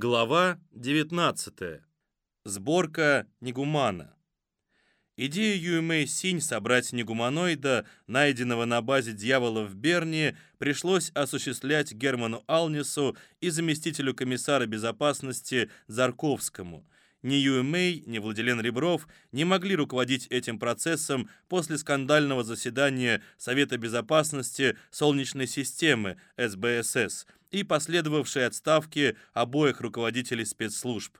Глава 19. Сборка Негумана. Идею Юэмэй Синь собрать негуманоида, найденного на базе дьявола в Берне, пришлось осуществлять Герману Алнису и заместителю комиссара безопасности Зарковскому. Ни Юэмэй, ни Владилен Ребров не могли руководить этим процессом после скандального заседания Совета безопасности Солнечной системы СБСС и последовавшей отставки обоих руководителей спецслужб.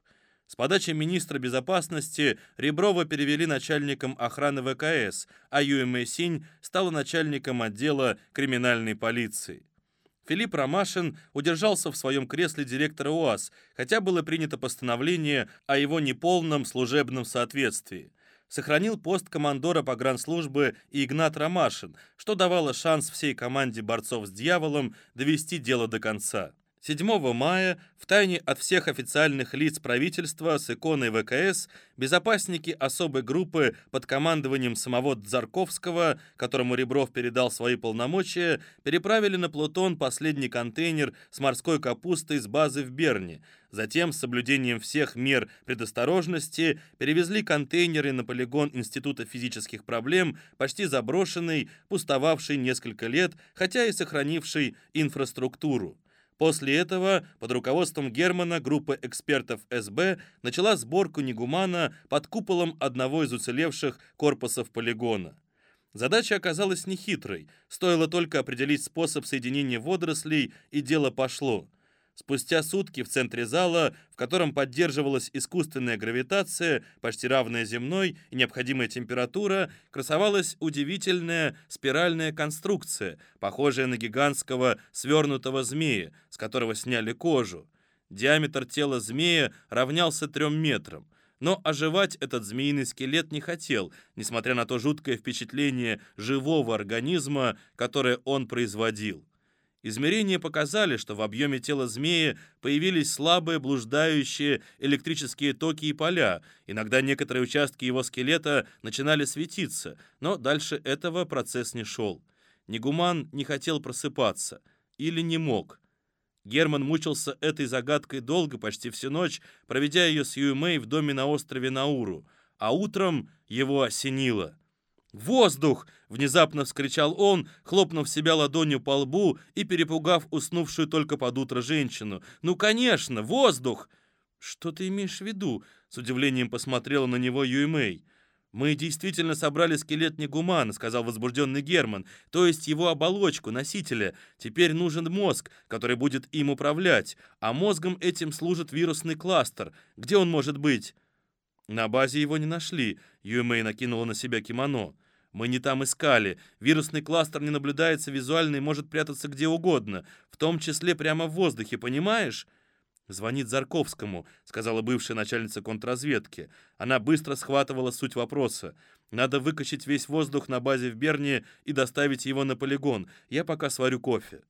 С подачи министра безопасности Реброва перевели начальником охраны ВКС, а Юэмэ Синь стала начальником отдела криминальной полиции. Филипп Ромашин удержался в своем кресле директора УАЗ, хотя было принято постановление о его неполном служебном соответствии. Сохранил пост командора погранслужбы и Игнат Ромашин, что давало шанс всей команде борцов с дьяволом довести дело до конца. 7 мая в тайне от всех официальных лиц правительства с иконой ВКС безопасники особой группы под командованием самого Дзарковского, которому Ребров передал свои полномочия, переправили на Плутон последний контейнер с морской капустой с базы в Берне. Затем, с соблюдением всех мер предосторожности, перевезли контейнеры на полигон Института физических проблем, почти заброшенный, пустовавший несколько лет, хотя и сохранивший инфраструктуру. После этого под руководством Германа группа экспертов СБ начала сборку Негумана под куполом одного из уцелевших корпусов полигона. Задача оказалась нехитрой, стоило только определить способ соединения водорослей, и дело пошло. Спустя сутки в центре зала, в котором поддерживалась искусственная гравитация, почти равная земной и необходимая температура, красовалась удивительная спиральная конструкция, похожая на гигантского свернутого змея, с которого сняли кожу. Диаметр тела змея равнялся трем метрам. Но оживать этот змеиный скелет не хотел, несмотря на то жуткое впечатление живого организма, которое он производил. Измерения показали, что в объеме тела змеи появились слабые блуждающие электрические токи и поля. Иногда некоторые участки его скелета начинали светиться, но дальше этого процесс не шел. Негуман не хотел просыпаться. Или не мог. Герман мучился этой загадкой долго, почти всю ночь, проведя ее с Юэмэй в доме на острове Науру. А утром его осенило. «Воздух!» — внезапно вскричал он, хлопнув себя ладонью по лбу и перепугав уснувшую только под утро женщину. «Ну, конечно, воздух!» «Что ты имеешь в виду?» — с удивлением посмотрела на него Юймэй. «Мы действительно собрали скелет Негумана», — сказал возбужденный Герман, «то есть его оболочку, носителя. Теперь нужен мозг, который будет им управлять, а мозгом этим служит вирусный кластер. Где он может быть?» На базе его не нашли. Юэмэй накинула на себя кимоно. Мы не там искали. Вирусный кластер не наблюдается визуально и может прятаться где угодно, в том числе прямо в воздухе, понимаешь? «Звонит Зарковскому», — сказала бывшая начальница контрразведки. Она быстро схватывала суть вопроса. «Надо выкачать весь воздух на базе в Берне и доставить его на полигон. Я пока сварю кофе».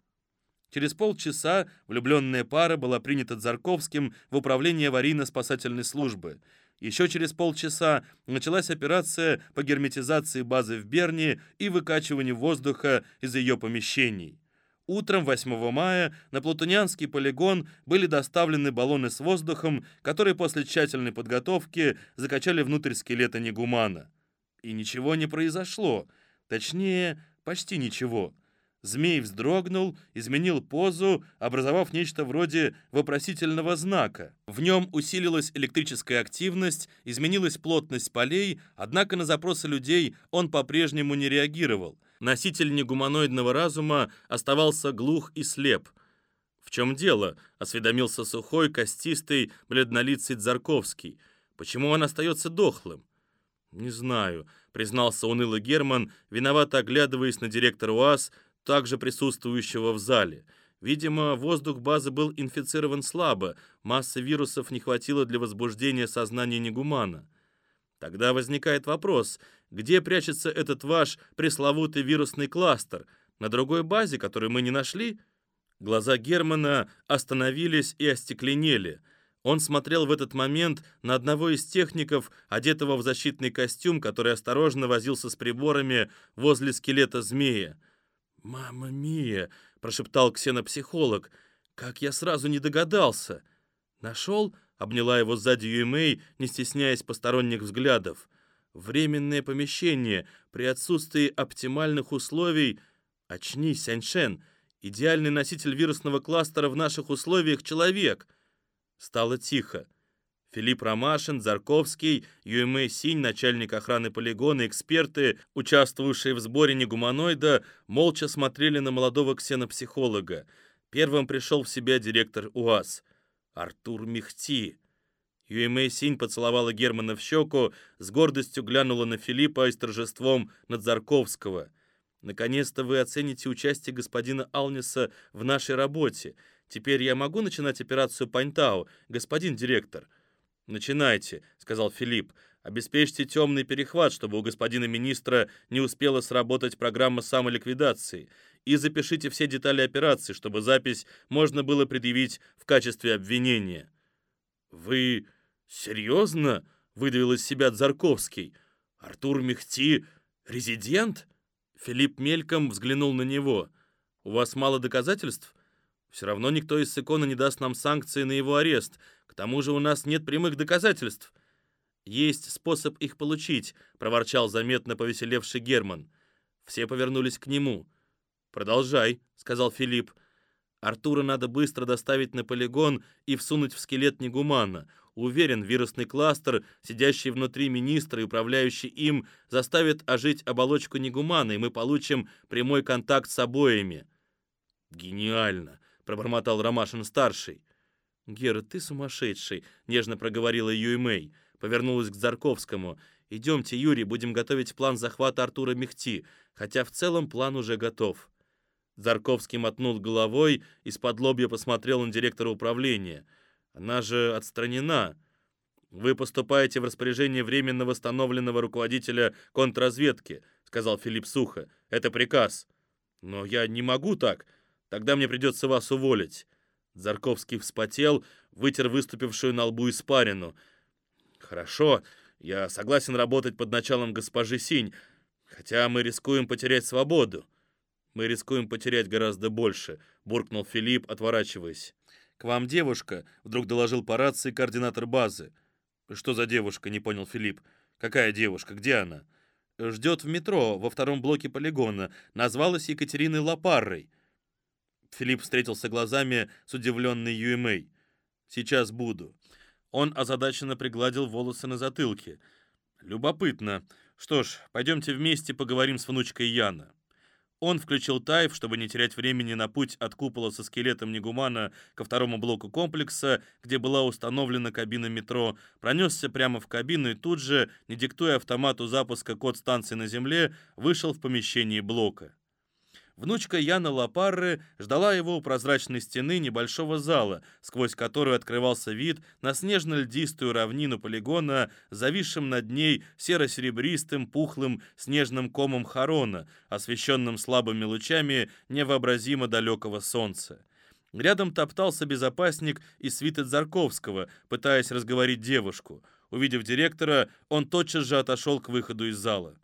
Через полчаса влюбленная пара была принята Зарковским в управление аварийно-спасательной службы. Еще через полчаса началась операция по герметизации базы в Берне и выкачиванию воздуха из ее помещений. Утром 8 мая на Плутонианский полигон были доставлены баллоны с воздухом, которые после тщательной подготовки закачали внутрь скелета Негумана. И ничего не произошло. Точнее, почти ничего. Змей вздрогнул, изменил позу, образовав нечто вроде вопросительного знака. В нем усилилась электрическая активность, изменилась плотность полей, однако на запросы людей он по-прежнему не реагировал. Носитель негуманоидного разума оставался глух и слеп. «В чем дело?» — осведомился сухой, костистый, бледнолицый Дзарковский. «Почему он остается дохлым?» «Не знаю», — признался унылый Герман, виновато оглядываясь на директора УАЗ, также присутствующего в зале. Видимо, воздух базы был инфицирован слабо, массы вирусов не хватило для возбуждения сознания негумана. Тогда возникает вопрос, где прячется этот ваш пресловутый вирусный кластер? На другой базе, которую мы не нашли? Глаза Германа остановились и остекленели. Он смотрел в этот момент на одного из техников, одетого в защитный костюм, который осторожно возился с приборами возле скелета змея. «Мама Мия!» — прошептал ксенопсихолог. «Как я сразу не догадался!» «Нашел?» — обняла его сзади Юэмэй, не стесняясь посторонних взглядов. «Временное помещение при отсутствии оптимальных условий...» «Очнись, Сяньшен! Идеальный носитель вирусного кластера в наших условиях — человек!» Стало тихо. Филипп Ромашин, Зарковский, Юэмэ Синь, начальник охраны полигона, эксперты, участвовавшие в сборе негуманоида, молча смотрели на молодого ксенопсихолога. Первым пришел в себя директор УАЗ. Артур Мехти. Юэмэй Синь поцеловала Германа в щеку, с гордостью глянула на Филиппа и с торжеством над Зарковского. «Наконец-то вы оцените участие господина Алниса в нашей работе. Теперь я могу начинать операцию Паньтау, господин директор?» «Начинайте», — сказал Филипп. «Обеспечьте темный перехват, чтобы у господина министра не успела сработать программа самоликвидации. И запишите все детали операции, чтобы запись можно было предъявить в качестве обвинения». «Вы серьезно?» — выдавил из себя Дзарковский. «Артур Мехти — резидент?» Филипп мельком взглянул на него. «У вас мало доказательств?» «Все равно никто из Секона не даст нам санкции на его арест. К тому же у нас нет прямых доказательств». «Есть способ их получить», — проворчал заметно повеселевший Герман. Все повернулись к нему. «Продолжай», — сказал Филипп. «Артура надо быстро доставить на полигон и всунуть в скелет негумана. Уверен, вирусный кластер, сидящий внутри министра и управляющий им, заставит ожить оболочку негумана, и мы получим прямой контакт с обоими». «Гениально», — пробормотал Ромашин-старший. «Гера, ты сумасшедший», — нежно проговорила Юймэй. Повернулась к Зарковскому. «Идемте, Юрий, будем готовить план захвата Артура Мехти, хотя в целом план уже готов». Зарковский мотнул головой, из-под лобья посмотрел на директора управления. «Она же отстранена. Вы поступаете в распоряжение временно восстановленного руководителя контрразведки», сказал Филипп сухо. «Это приказ». «Но я не могу так. Тогда мне придется вас уволить». Зарковский вспотел, вытер выступившую на лбу испарину. «Хорошо, я согласен работать под началом госпожи Синь, хотя мы рискуем потерять свободу». «Мы рискуем потерять гораздо больше», — буркнул Филипп, отворачиваясь. «К вам девушка», — вдруг доложил по рации координатор базы. «Что за девушка?» — не понял Филипп. «Какая девушка? Где она?» «Ждет в метро, во втором блоке полигона. Назвалась Екатериной Лапаррой». Филипп встретился глазами с удивленной Юэмэй. «Сейчас буду». Он озадаченно пригладил волосы на затылке. «Любопытно. Что ж, пойдемте вместе поговорим с внучкой Яна». Он включил тайф, чтобы не терять времени на путь от купола со скелетом Негумана ко второму блоку комплекса, где была установлена кабина метро, пронесся прямо в кабину и тут же, не диктуя автомату запуска код станции на земле, вышел в помещение блока. Внучка Яна Лапарры ждала его у прозрачной стены небольшого зала, сквозь которую открывался вид на снежно-льдистую равнину полигона, зависшим над ней серо-серебристым пухлым снежным комом Харона, освещенным слабыми лучами невообразимо далекого солнца. Рядом топтался безопасник из свиты Зарковского, пытаясь разговорить девушку. Увидев директора, он тотчас же отошел к выходу из зала.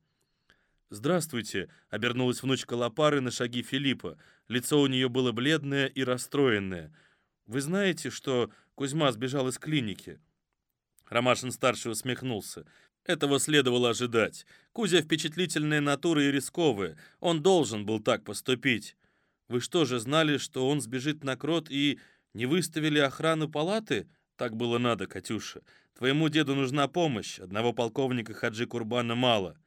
«Здравствуйте», — обернулась внучка Лапары на шаги Филиппа. Лицо у нее было бледное и расстроенное. «Вы знаете, что Кузьма сбежал из клиники?» Ромашин-старший усмехнулся. Этого следовало ожидать. Кузя впечатлительная натура и рисковая. Он должен был так поступить. Вы что же знали, что он сбежит на крот и не выставили охрану палаты? Так было надо, Катюша. Твоему деду нужна помощь. Одного полковника Хаджи Курбана мало.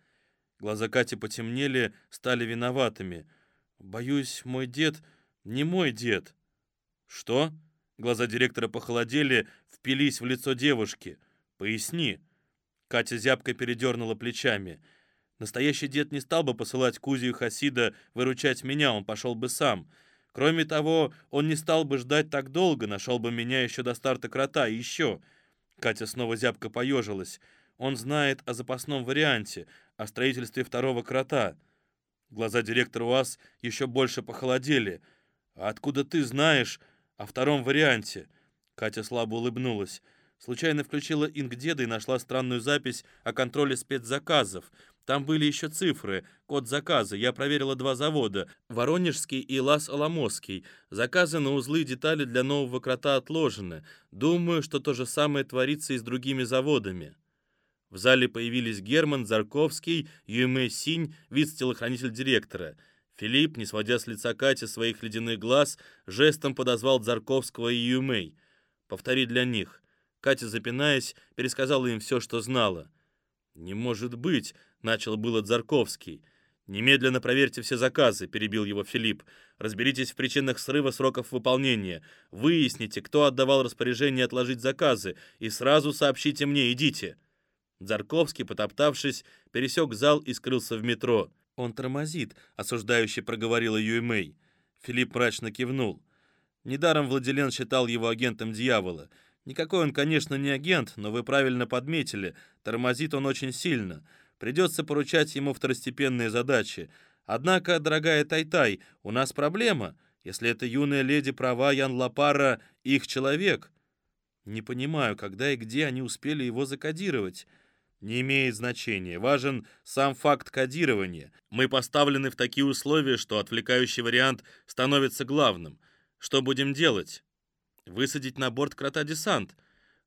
Глаза Кати потемнели, стали виноватыми. «Боюсь, мой дед не мой дед». «Что?» Глаза директора похолодели, впились в лицо девушки. «Поясни». Катя зябко передернула плечами. «Настоящий дед не стал бы посылать Кузю Хасида выручать меня, он пошел бы сам. Кроме того, он не стал бы ждать так долго, нашел бы меня еще до старта крота, и еще...» Катя снова зябко поежилась. «Он знает о запасном варианте, о строительстве второго крота. Глаза директора УАЗ еще больше похолодели. «А откуда ты знаешь о втором варианте?» Катя слабо улыбнулась. Случайно включила Ингдеда и нашла странную запись о контроле спецзаказов. Там были еще цифры, код заказа. Я проверила два завода – Воронежский и Лас-Аламосский. Заказы на узлы и детали для нового крота отложены. Думаю, что то же самое творится и с другими заводами. В зале появились Герман, Зарковский, Юмэ Синь, вице-телохранитель директора. Филипп, не сводя с лица Кати своих ледяных глаз, жестом подозвал Зарковского и Юмэй. «Повтори для них». Катя, запинаясь, пересказала им все, что знала. «Не может быть!» — начал было Дзарковский. «Немедленно проверьте все заказы», — перебил его Филипп. «Разберитесь в причинах срыва сроков выполнения. Выясните, кто отдавал распоряжение отложить заказы, и сразу сообщите мне, идите». Дзарковский, потоптавшись, пересек зал и скрылся в метро. «Он тормозит», — осуждающе проговорила Юэмэй. Филипп мрачно кивнул. Недаром Владилен считал его агентом дьявола — Никакой он, конечно, не агент, но вы правильно подметили, тормозит он очень сильно. Придется поручать ему второстепенные задачи. Однако, дорогая Тайтай, у нас проблема. Если эта юная леди права, Ян Лапара — их человек. Не понимаю, когда и где они успели его закодировать. Не имеет значения. Важен сам факт кодирования. Мы поставлены в такие условия, что отвлекающий вариант становится главным. Что будем делать? Высадить на борт крота десант.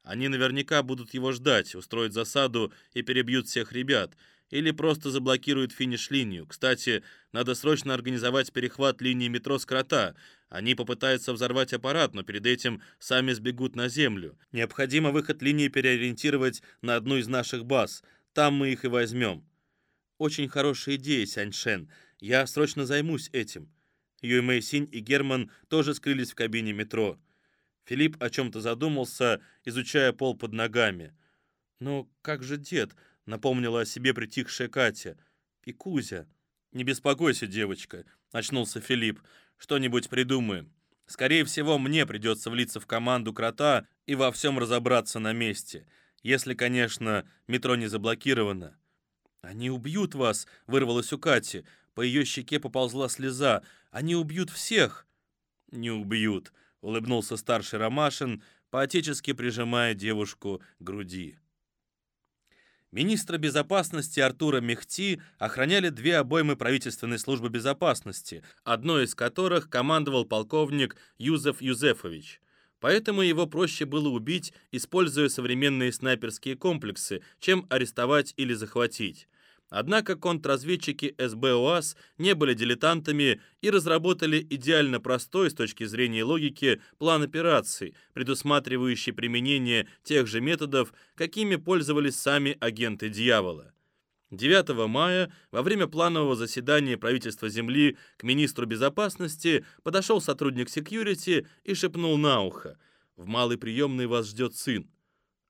Они наверняка будут его ждать, устроят засаду и перебьют всех ребят. Или просто заблокируют финиш-линию. Кстати, надо срочно организовать перехват линии метро с крота. Они попытаются взорвать аппарат, но перед этим сами сбегут на землю. Необходимо выход линии переориентировать на одну из наших баз. Там мы их и возьмем. Очень хорошая идея, Сяньшен. Я срочно займусь этим. Юэмэй Синь и Герман тоже скрылись в кабине метро. Филипп о чем-то задумался, изучая пол под ногами. «Ну, как же дед?» — напомнила о себе притихшая Катя. «И Кузя». «Не беспокойся, девочка», — очнулся Филипп. «Что-нибудь придумаем. Скорее всего, мне придется влиться в команду Крота и во всем разобраться на месте. Если, конечно, метро не заблокировано». «Они убьют вас!» — вырвалось у Кати. По ее щеке поползла слеза. «Они убьют всех!» «Не убьют», — улыбнулся старший Ромашин, поотечески прижимая девушку к груди. Министра безопасности Артура Мехти охраняли две обоймы правительственной службы безопасности, одной из которых командовал полковник Юзеф Юзефович. Поэтому его проще было убить, используя современные снайперские комплексы, чем арестовать или захватить. Однако контрразведчики СБ не были дилетантами и разработали идеально простой с точки зрения логики план операций, предусматривающий применение тех же методов, какими пользовались сами агенты дьявола. 9 мая во время планового заседания правительства Земли к министру безопасности подошел сотрудник секьюрити и шепнул на ухо «В малой приемной вас ждет сын».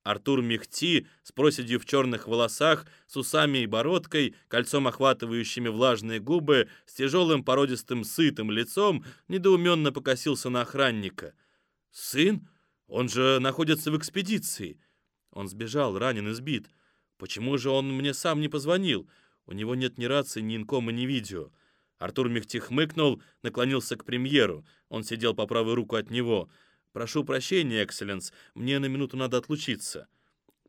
Артур Мехти с проседью в черных волосах, с усами и бородкой, кольцом охватывающими влажные губы, с тяжелым породистым сытым лицом, недоуменно покосился на охранника. «Сын? Он же находится в экспедиции!» Он сбежал, ранен и сбит. Почему же он мне сам не позвонил? У него нет ни рации, ни инкома, ни видео. Артур Мехти хмыкнул, наклонился к премьеру. Он сидел по правую руку от него — «Прошу прощения, Экселленс, мне на минуту надо отлучиться».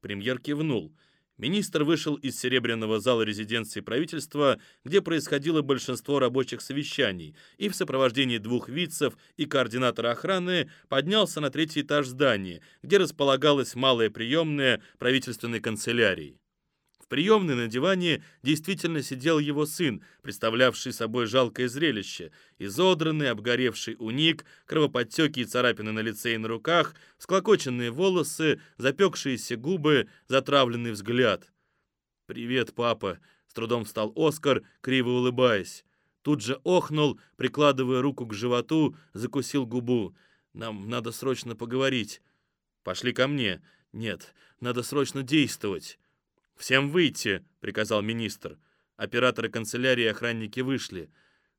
Премьер кивнул. Министр вышел из серебряного зала резиденции правительства, где происходило большинство рабочих совещаний, и в сопровождении двух вицев и координатора охраны поднялся на третий этаж здания, где располагалась малая приемная правительственной канцелярии приемной на диване действительно сидел его сын, представлявший собой жалкое зрелище. Изодранный, обгоревший уник, кровоподтеки и царапины на лице и на руках, склокоченные волосы, запекшиеся губы, затравленный взгляд. «Привет, папа!» — с трудом встал Оскар, криво улыбаясь. Тут же охнул, прикладывая руку к животу, закусил губу. «Нам надо срочно поговорить». «Пошли ко мне». «Нет, надо срочно действовать». «Всем выйти!» — приказал министр. Операторы канцелярии и охранники вышли.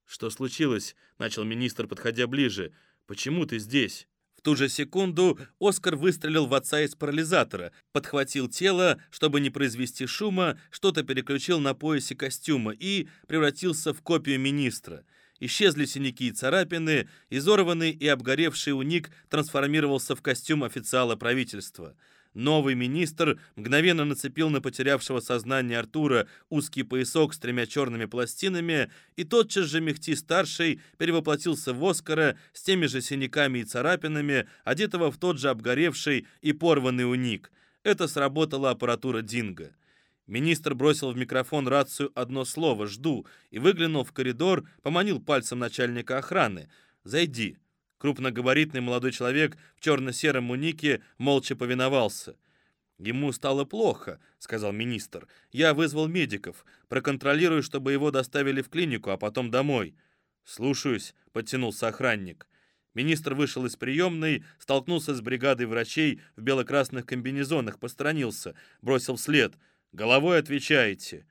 «Что случилось?» — начал министр, подходя ближе. «Почему ты здесь?» В ту же секунду Оскар выстрелил в отца из парализатора, подхватил тело, чтобы не произвести шума, что-то переключил на поясе костюма и превратился в копию министра. Исчезли синяки и царапины, изорванный и обгоревший уник трансформировался в костюм официала правительства — Новый министр мгновенно нацепил на потерявшего сознание Артура узкий поясок с тремя черными пластинами, и тотчас же Мехти-старший перевоплотился в Оскара с теми же синяками и царапинами, одетого в тот же обгоревший и порванный уник. Это сработала аппаратура Динго. Министр бросил в микрофон рацию одно слово «Жду» и, выглянув в коридор, поманил пальцем начальника охраны. «Зайди». Крупногабаритный молодой человек в черно-сером унике молча повиновался. «Ему стало плохо», — сказал министр. «Я вызвал медиков. Проконтролирую, чтобы его доставили в клинику, а потом домой». «Слушаюсь», — подтянулся охранник. Министр вышел из приемной, столкнулся с бригадой врачей в бело-красных комбинезонах, посторонился, бросил вслед. «Головой отвечаете».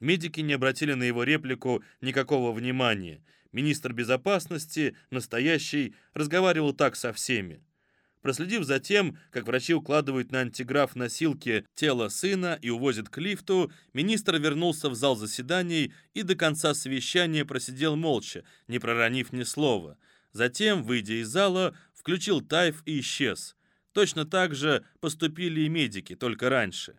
Медики не обратили на его реплику никакого внимания. Министр безопасности, настоящий, разговаривал так со всеми. Проследив за тем, как врачи укладывают на антиграф носилки тело сына и увозят к лифту, министр вернулся в зал заседаний и до конца совещания просидел молча, не проронив ни слова. Затем, выйдя из зала, включил тайф и исчез. Точно так же поступили и медики, только раньше.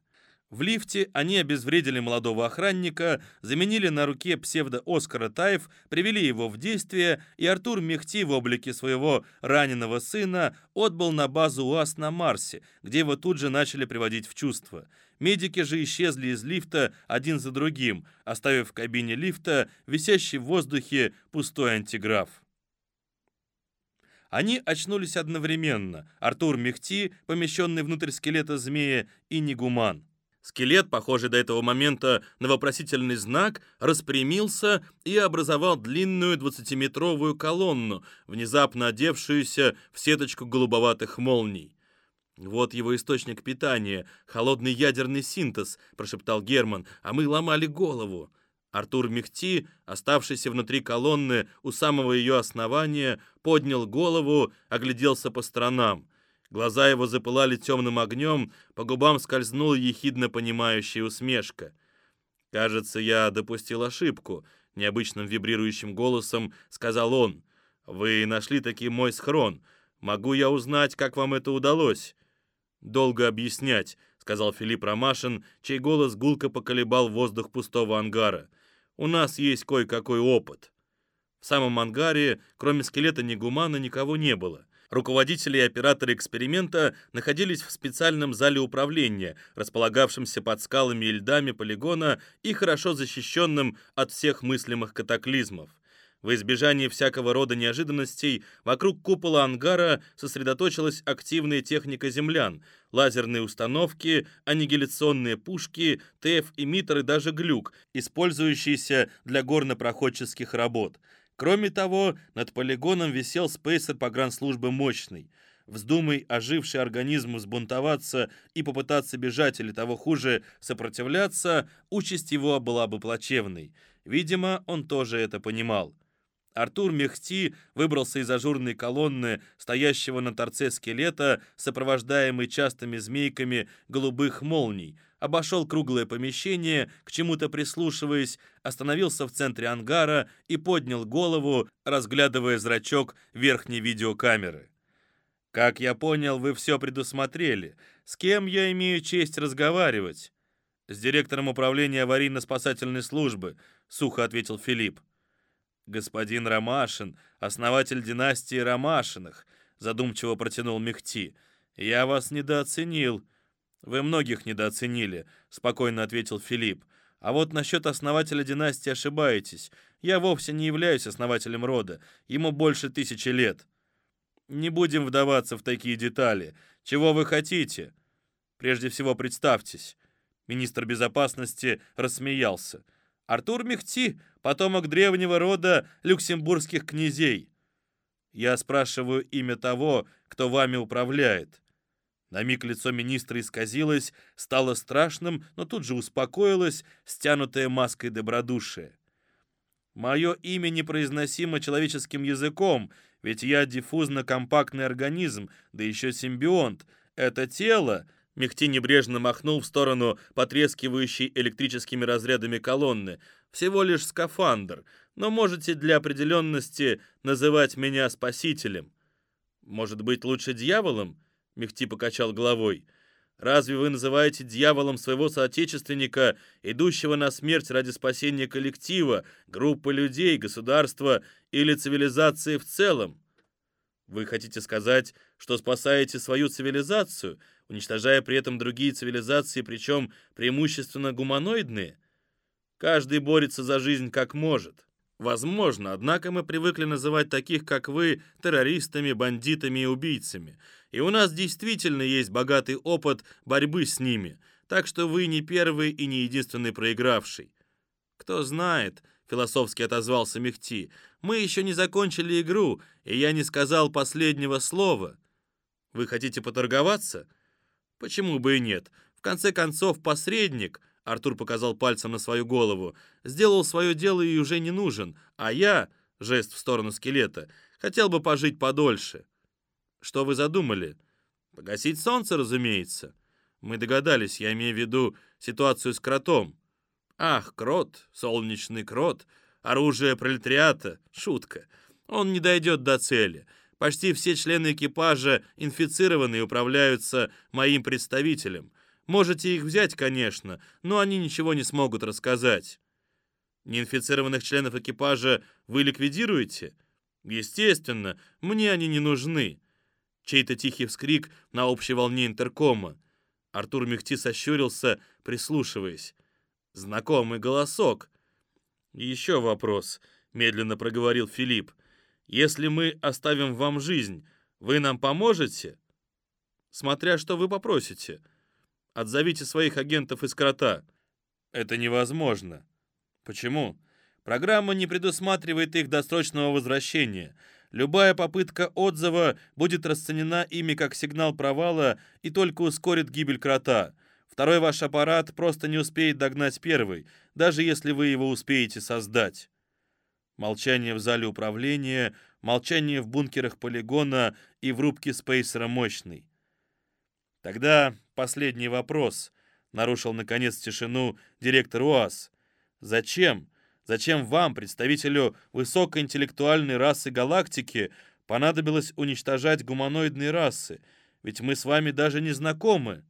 В лифте они обезвредили молодого охранника, заменили на руке псевдо-Оскара Таев, привели его в действие, и Артур Мехти в облике своего раненого сына отбыл на базу УАЗ на Марсе, где его тут же начали приводить в чувство. Медики же исчезли из лифта один за другим, оставив в кабине лифта висящий в воздухе пустой антиграф. Они очнулись одновременно. Артур Мехти, помещенный внутрь скелета змея, и Нигуман. Скелет, похожий до этого момента на вопросительный знак, распрямился и образовал длинную двадцатиметровую колонну, внезапно одевшуюся в сеточку голубоватых молний. «Вот его источник питания, холодный ядерный синтез», — прошептал Герман, «а мы ломали голову». Артур Мехти, оставшийся внутри колонны у самого ее основания, поднял голову, огляделся по сторонам. Глаза его запылали темным огнем, по губам скользнула ехидно понимающая усмешка. «Кажется, я допустил ошибку», — необычным вибрирующим голосом сказал он. «Вы нашли таки мой схрон. Могу я узнать, как вам это удалось?» «Долго объяснять», — сказал Филипп Ромашин, чей голос гулко поколебал воздух пустого ангара. «У нас есть кое-какой опыт». В самом ангаре, кроме скелета Негумана, никого не было. Руководители и операторы эксперимента находились в специальном зале управления, располагавшемся под скалами и льдами полигона и хорошо защищенным от всех мыслимых катаклизмов. В избежание всякого рода неожиданностей вокруг купола ангара сосредоточилась активная техника землян, лазерные установки, аннигиляционные пушки, ТФ-эмиттер и даже глюк, использующиеся для горнопроходческих работ – Кроме того, над полигоном висел спейсер погранслужбы мощный. Вздумай оживший организм взбунтоваться и попытаться бежать или того хуже сопротивляться, участь его была бы плачевной. Видимо, он тоже это понимал. Артур Мехти выбрался из ажурной колонны, стоящего на торце скелета, сопровождаемый частыми змейками голубых молний, обошел круглое помещение, к чему-то прислушиваясь, остановился в центре ангара и поднял голову, разглядывая зрачок верхней видеокамеры. «Как я понял, вы все предусмотрели. С кем я имею честь разговаривать?» «С директором управления аварийно-спасательной службы», — сухо ответил Филипп. «Господин Ромашин, основатель династии Ромашиных», — задумчиво протянул Мехти. «Я вас недооценил». «Вы многих недооценили», — спокойно ответил Филипп. «А вот насчет основателя династии ошибаетесь. Я вовсе не являюсь основателем рода. Ему больше тысячи лет». «Не будем вдаваться в такие детали. Чего вы хотите?» «Прежде всего представьтесь». Министр безопасности рассмеялся. Артур Мехти, потомок древнего рода люксембургских князей. Я спрашиваю имя того, кто вами управляет. На миг лицо министра исказилось, стало страшным, но тут же успокоилось, стянутое маской добродушия. Мое имя непроизносимо человеческим языком, ведь я диффузно-компактный организм, да еще симбионт. Это тело Мехти небрежно махнул в сторону потрескивающей электрическими разрядами колонны. «Всего лишь скафандр, но можете для определенности называть меня спасителем». «Может быть, лучше дьяволом?» Мехти покачал головой. Разве вы называете дьяволом своего соотечественника, идущего на смерть ради спасения коллектива, группы людей, государства или цивилизации в целом? Вы хотите сказать, что спасаете свою цивилизацию, уничтожая при этом другие цивилизации, причем преимущественно гуманоидные? Каждый борется за жизнь как может. Возможно, однако мы привыкли называть таких, как вы, террористами, бандитами и убийцами. И у нас действительно есть богатый опыт борьбы с ними, так что вы не первый и не единственный проигравший. Кто знает, философски отозвался Мехти, мы еще не закончили игру, и я не сказал последнего слова. Вы хотите поторговаться? Почему бы и нет? В конце концов, посредник — Артур показал пальцем на свою голову. «Сделал свое дело и уже не нужен, а я...» — жест в сторону скелета. «Хотел бы пожить подольше». «Что вы задумали?» «Погасить солнце, разумеется». «Мы догадались, я имею в виду ситуацию с кротом». «Ах, крот, солнечный крот, оружие пролетариата, шутка. Он не дойдет до цели». Почти все члены экипажа инфицированы и управляются моим представителем. Можете их взять, конечно, но они ничего не смогут рассказать. Неинфицированных членов экипажа вы ликвидируете? Естественно, мне они не нужны. Чей-то тихий вскрик на общей волне интеркома. Артур Мехти сощурился, прислушиваясь. Знакомый голосок. «Еще вопрос», — медленно проговорил Филипп. «Если мы оставим вам жизнь, вы нам поможете?» «Смотря что вы попросите», Отзовите своих агентов из крота». «Это невозможно». «Почему?» «Программа не предусматривает их досрочного возвращения. Любая попытка отзыва будет расценена ими как сигнал провала и только ускорит гибель крота. Второй ваш аппарат просто не успеет догнать первый, даже если вы его успеете создать». Молчание в зале управления, молчание в бункерах полигона и в рубке спейсера мощный. Тогда последний вопрос, нарушил наконец тишину директор УАЗ. Зачем? Зачем вам, представителю высокоинтеллектуальной расы галактики, понадобилось уничтожать гуманоидные расы? Ведь мы с вами даже не знакомы.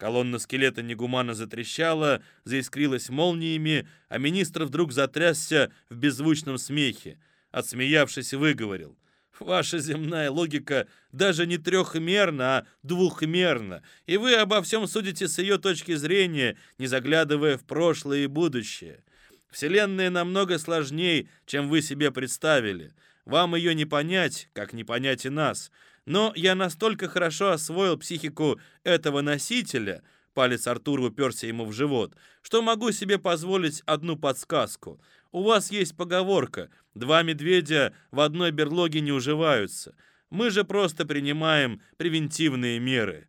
Колонна скелета негуманно затрещала, заискрилась молниями, а министр вдруг затрясся в беззвучном смехе. Отсмеявшись, выговорил — Ваша земная логика даже не трехмерна, а двухмерна, и вы обо всем судите с ее точки зрения, не заглядывая в прошлое и будущее. Вселенная намного сложнее, чем вы себе представили. Вам ее не понять, как не понять и нас. Но я настолько хорошо освоил психику этого носителя, палец Артура уперся ему в живот, что могу себе позволить одну подсказку — у вас есть поговорка «два медведя в одной берлоге не уживаются». Мы же просто принимаем превентивные меры».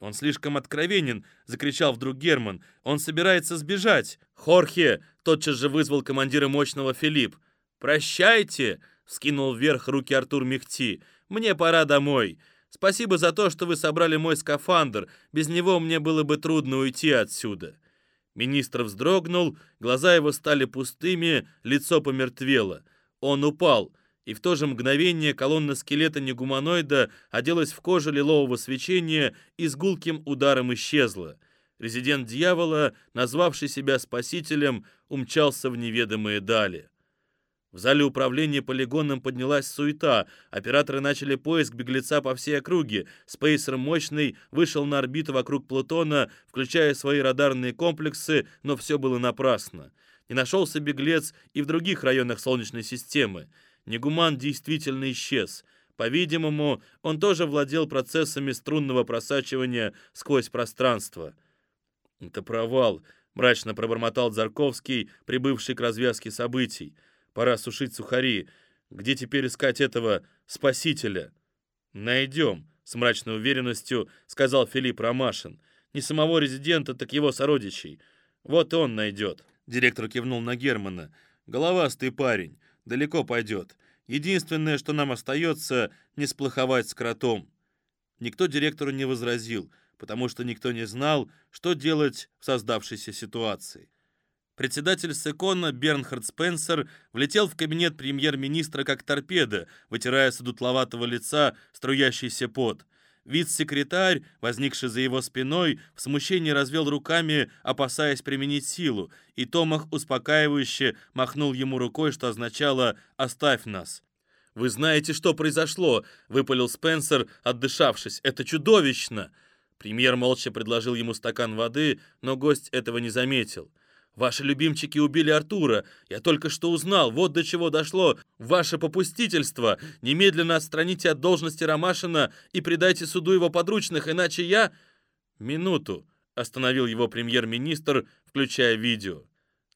«Он слишком откровенен!» — закричал вдруг Герман. «Он собирается сбежать!» «Хорхе!» — тотчас же вызвал командира мощного Филипп. «Прощайте!» — скинул вверх руки Артур Мехти. «Мне пора домой. Спасибо за то, что вы собрали мой скафандр. Без него мне было бы трудно уйти отсюда». Министр вздрогнул, глаза его стали пустыми, лицо помертвело. Он упал, и в то же мгновение колонна скелета негуманоида оделась в кожу лилового свечения и с гулким ударом исчезла. Резидент дьявола, назвавший себя спасителем, умчался в неведомые дали. В зале управления полигоном поднялась суета. Операторы начали поиск беглеца по всей округе. Спейсер мощный вышел на орбиту вокруг Плутона, включая свои радарные комплексы, но все было напрасно. Не нашелся беглец и в других районах Солнечной системы. Негуман действительно исчез. По-видимому, он тоже владел процессами струнного просачивания сквозь пространство. «Это провал», — мрачно пробормотал Зарковский, прибывший к развязке событий. Пора сушить сухари. Где теперь искать этого спасителя? Найдем, с мрачной уверенностью сказал Филипп Ромашин. Не самого резидента, так его сородичей. Вот он найдет. Директор кивнул на Германа. Головастый парень. Далеко пойдет. Единственное, что нам остается, не сплоховать с кротом. Никто директору не возразил, потому что никто не знал, что делать в создавшейся ситуации. Председатель Секона Бернхард Спенсер влетел в кабинет премьер-министра как торпеда, вытирая с дутловатого лица струящийся пот. Вице-секретарь, возникший за его спиной, в смущении развел руками, опасаясь применить силу, и Томах успокаивающе махнул ему рукой, что означало «оставь нас». «Вы знаете, что произошло?» — выпалил Спенсер, отдышавшись. «Это чудовищно!» Премьер молча предложил ему стакан воды, но гость этого не заметил. Ваши любимчики убили Артура. Я только что узнал, вот до чего дошло. Ваше попустительство. Немедленно отстраните от должности Ромашина и предайте суду его подручных, иначе я...» «Минуту», — остановил его премьер-министр, включая видео.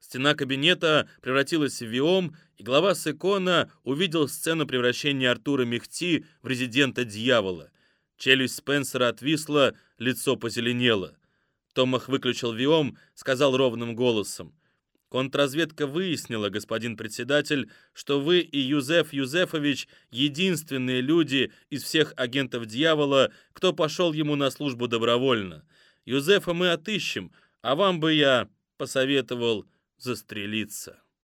Стена кабинета превратилась в виом, и глава Секона увидел сцену превращения Артура Мехти в резидента дьявола. Челюсть Спенсера отвисла, лицо позеленело. Томах выключил виом, сказал ровным голосом. Контрразведка выяснила, господин председатель, что вы и Юзеф Юзефович единственные люди из всех агентов дьявола, кто пошел ему на службу добровольно. Юзефа мы отыщем, а вам бы я посоветовал застрелиться.